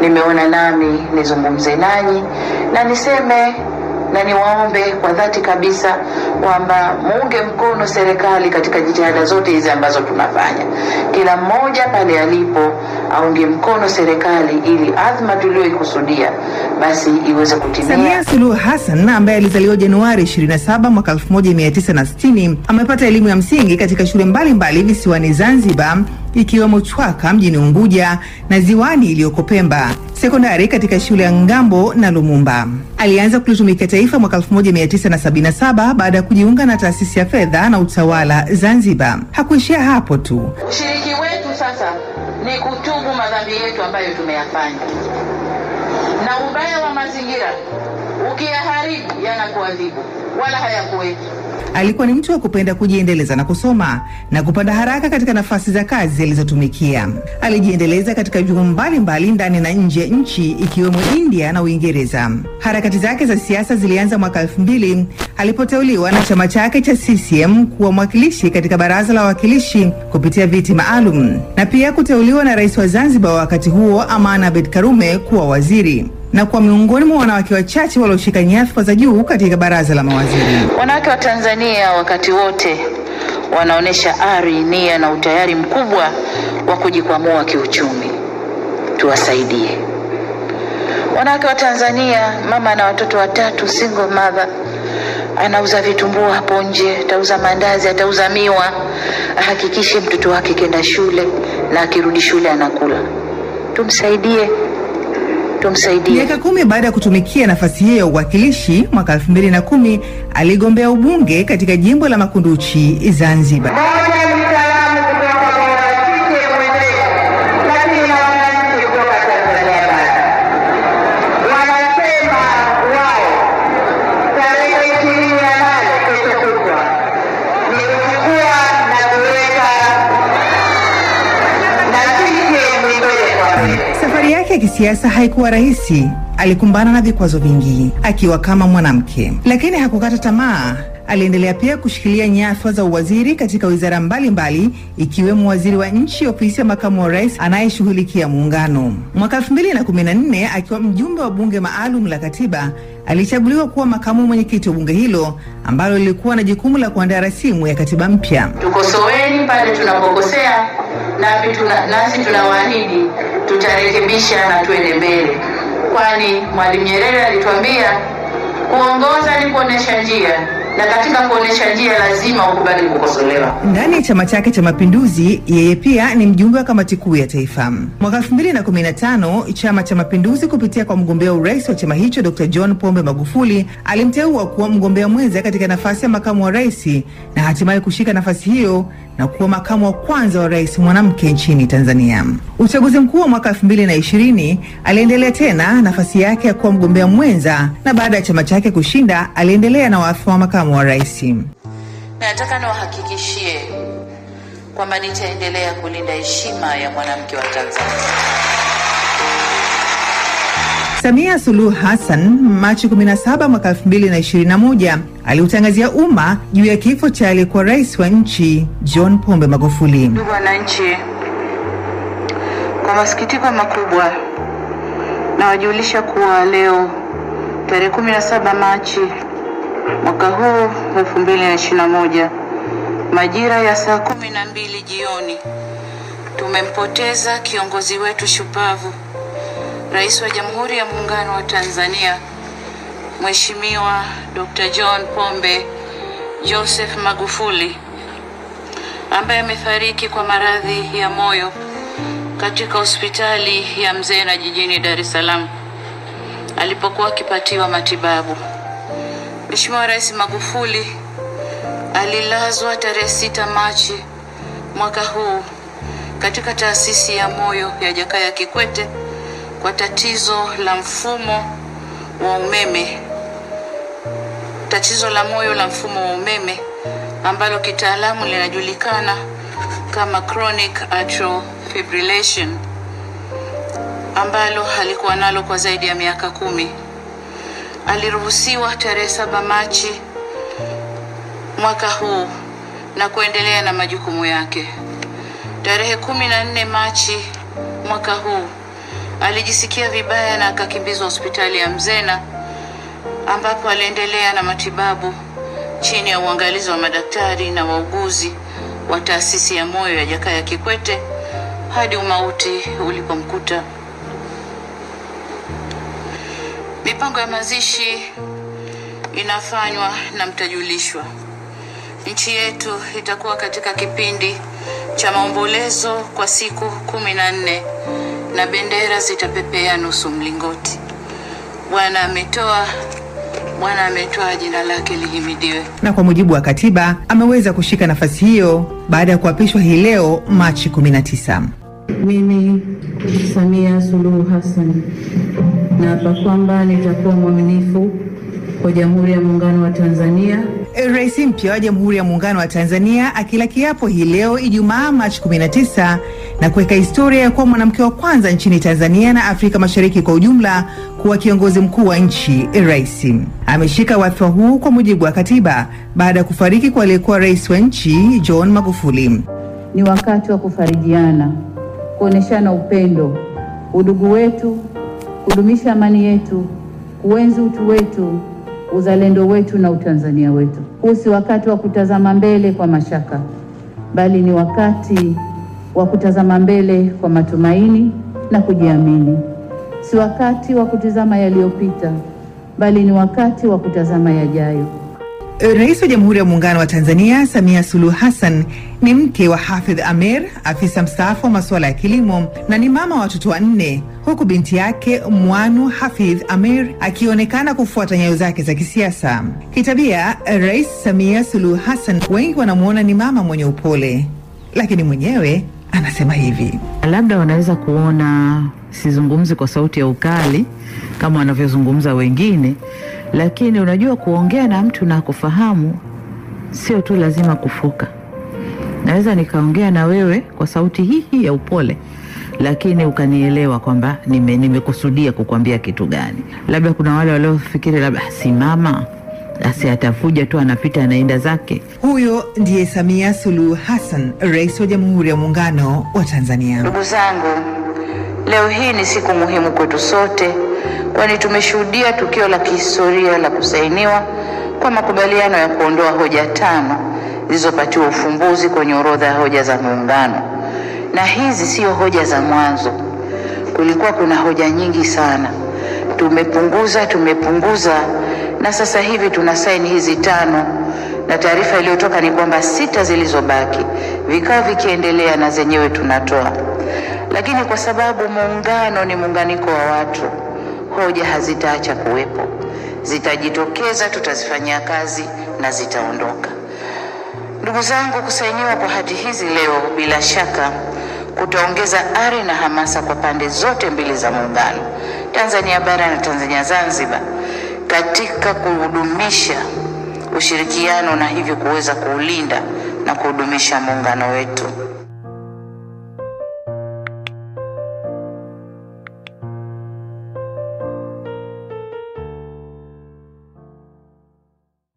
nimeona nami nizungumze nanyi na niseme na niwaombe kwa dhati kabisa kwamba muunge mkono serikali katika jitihada zote hizi ambazo tunafanya. Kila mmoja pale alipo aunge mkono serikali ili adhma tuliyoikusudia basi iweze kutimia. Samia Suluhu Hassan ambaye alizaliwa Januari 27 mwaka 1960 amepata elimu ya msingi katika shule mbalimbali visiwani Zanzibar ikiwemo Chwaka mjini Unguja na Ziwani iliyoko Pemba, sekondari katika shule ya Ngambo na Lumumba. Alianza kulitumikia taifa mwaka 1977 baada ya kujiunga na taasisi ya fedha na utawala Zanzibar. Hakuishia hapo tu. Ushiriki wetu sasa ni kutubu madhambi yetu ambayo tumeyafanya, na ubaya wa mazingira ukiyaharibu yanakuadhibu, wala hayakuweki. Alikuwa ni mtu wa kupenda kujiendeleza na kusoma na kupanda haraka katika nafasi za kazi zilizotumikia Alijiendeleza katika vyuo mbalimbali ndani na nje ya nchi ikiwemo India na Uingereza. Harakati zake za siasa zilianza mwaka elfu mbili alipoteuliwa na chama chake cha CCM kuwa mwakilishi katika Baraza la Wawakilishi kupitia viti maalum na pia kuteuliwa na rais wa Zanzibar wa wakati huo Aman Abed Karume kuwa waziri na kuwa miongoni mwa wanawake wachache walioshika nyadhifa za juu katika baraza la mawaziri. Wanawake wa Tanzania wakati wote wanaonyesha ari, nia na utayari mkubwa wa kujikwamua kiuchumi. Tuwasaidie wanawake wa Tanzania. Mama na watoto watatu, single mother, anauza vitumbua hapo nje, atauza mandazi, atauza miwa, ahakikishe mtoto wake kenda shule na akirudi shule anakula. Tumsaidie, tumsaidie. Miaka kumi baada ya kutumikia nafasi hiyo ya uwakilishi, mwaka elfu mbili na kumi aligombea ubunge katika jimbo la Makunduchi, Zanzibar. Yake ya kisiasa haikuwa rahisi. Alikumbana na vikwazo vingi akiwa kama mwanamke, lakini hakukata tamaa. Aliendelea pia kushikilia nyadhifa za uwaziri katika wizara mbalimbali ikiwemo waziri wa nchi ofisi ya makamu wa rais anayeshughulikia muungano. Mwaka 2014 akiwa mjumbe wa bunge maalum la katiba alichaguliwa kuwa makamu mwenyekiti wa bunge hilo ambalo lilikuwa na jukumu la kuandaa rasimu ya katiba mpya. Tukosoeni pale tunapokosea, nasi tuna, nasi tunawaahidi tutarekebisha na tuende mbele, kwani Mwalimu Nyerere alituambia kuongoza ni kuonesha njia, na katika kuonesha njia lazima ukubali kukosolewa. Ndani ya chama chake cha Mapinduzi, yeye pia ni mjumbe wa kamati kuu ya taifa. Mwaka 2015 chama cha Mapinduzi kupitia kwa mgombea urais wa chama hicho Dr. John Pombe Magufuli alimteua kuwa mgombea mwenza katika nafasi ya makamu wa rais na hatimaye kushika nafasi hiyo na kuwa makamu wa kwanza wa rais mwanamke nchini Tanzania. Uchaguzi mkuu wa mwaka 2020 aliendelea tena nafasi yake ya kuwa mgombea mwenza, na baada ya chama chake kushinda aliendelea na wadhifa wa makamu wa rais. Nataka niwahakikishie kwamba nitaendelea kulinda heshima ya mwanamke wa Tanzania. Samia Suluhu Hassan Machi 17 mwaka 2021 aliutangazia umma juu ya kifo cha aliyekuwa rais wa nchi John Pombe Magufuli. Ndugu wananchi, kwa masikitiko makubwa nawajulisha kuwa leo tarehe 17 Machi mwaka huu 2021 majira ya saa kumi na mbili jioni tumempoteza kiongozi wetu shupavu, Rais wa Jamhuri ya Muungano wa Tanzania Mheshimiwa Dr. John Pombe Joseph Magufuli ambaye amefariki kwa maradhi ya moyo katika hospitali ya Mzena jijini Dar es Salaam alipokuwa akipatiwa matibabu. Mheshimiwa Rais Magufuli alilazwa tarehe sita Machi mwaka huu katika taasisi ya moyo ya Jakaya Kikwete kwa tatizo la mfumo wa umeme, tatizo la moyo la mfumo wa umeme ambalo kitaalamu linajulikana kama chronic atrial fibrillation ambalo alikuwa nalo kwa zaidi ya miaka kumi. Aliruhusiwa tarehe saba Machi mwaka huu na kuendelea na majukumu yake. Tarehe kumi na nne Machi mwaka huu alijisikia vibaya na akakimbizwa hospitali ya Mzena ambapo aliendelea na matibabu chini ya uangalizi wa madaktari na wauguzi wa taasisi ya moyo ya Jakaya Kikwete hadi umauti ulipomkuta. Mipango ya mazishi inafanywa na mtajulishwa. Nchi yetu itakuwa katika kipindi cha maombolezo kwa siku kumi na nne na bendera zitapepea nusu mlingoti. Bwana ametoa, Bwana ametoa, jina lake lihimidiwe. Na kwa mujibu wa katiba ameweza kushika nafasi hiyo baada ya kuapishwa hii leo Machi 19. Mimi Samia Suluhu Hassan naapa kwamba nitakuwa mwaminifu kwa Jamhuri ya Muungano wa Tanzania. Rais mpya wa Jamhuri ya Muungano wa Tanzania akila kiapo hii leo Ijumaa Machi 19 na kuweka historia ya kuwa mwanamke wa kwanza nchini Tanzania na Afrika Mashariki kwa ujumla kuwa kiongozi mkuu wa nchi. Rais ameshika wadhifa huu kwa mujibu wa katiba baada ya kufariki kwa aliyekuwa rais wa nchi John Magufuli. Ni wakati wa kufarijiana, kuoneshana upendo, udugu wetu, kudumisha amani yetu, kuenzi utu wetu, uzalendo wetu na utanzania wetu. Huu si wakati wa kutazama mbele kwa mashaka, bali ni wakati wa kutazama mbele kwa matumaini na kujiamini. Si wakati wa kutizama yaliyopita, bali ni wakati wa kutazama yajayo. Rais wa Jamhuri ya Muungano wa Tanzania Samia Suluhu Hassan ni mke wa Hafidh Amer, afisa mstaafu wa masuala ya kilimo na ni mama wa watoto wanne, huku binti yake Mwanu Hafidh Amer akionekana kufuata nyayo zake za kisiasa. Kitabia, Rais Samia Suluhu Hassan wengi wanamwona ni mama mwenye upole, lakini mwenyewe anasema hivi: labda wanaweza kuona sizungumzi kwa sauti ya ukali kama wanavyozungumza wengine, lakini unajua kuongea na mtu na kufahamu sio tu lazima kufuka. Naweza nikaongea na wewe kwa sauti hii hii ya upole, lakini ukanielewa kwamba nimekusudia nime- nimekusudia kukwambia kitu gani. Labda kuna wale waliofikiri labda simama asi atafuja tu anapita anaenda zake. Huyo ndiye Samia Suluhu Hassan, rais wa Jamhuri ya Muungano wa Tanzania. Ndugu zangu, leo hii ni siku muhimu kwetu sote, kwani tumeshuhudia tukio la kihistoria la kusainiwa kwa makubaliano ya kuondoa hoja tano zilizopatiwa ufumbuzi kwenye orodha ya hoja za Muungano. Na hizi siyo hoja za mwanzo, kulikuwa kuna hoja nyingi sana. Tumepunguza, tumepunguza, na sasa hivi tuna saini hizi tano, na taarifa iliyotoka ni kwamba sita zilizobaki vikao vikiendelea na zenyewe tunatoa lakini kwa sababu muungano ni muunganiko wa watu, hoja hazitaacha kuwepo, zitajitokeza, tutazifanyia kazi na zitaondoka. Ndugu zangu, kusainiwa kwa hati hizi leo bila shaka kutaongeza ari na hamasa kwa pande zote mbili za muungano, Tanzania bara na Tanzania Zanzibar, katika kuhudumisha ushirikiano na hivyo kuweza kuulinda na kuhudumisha muungano wetu.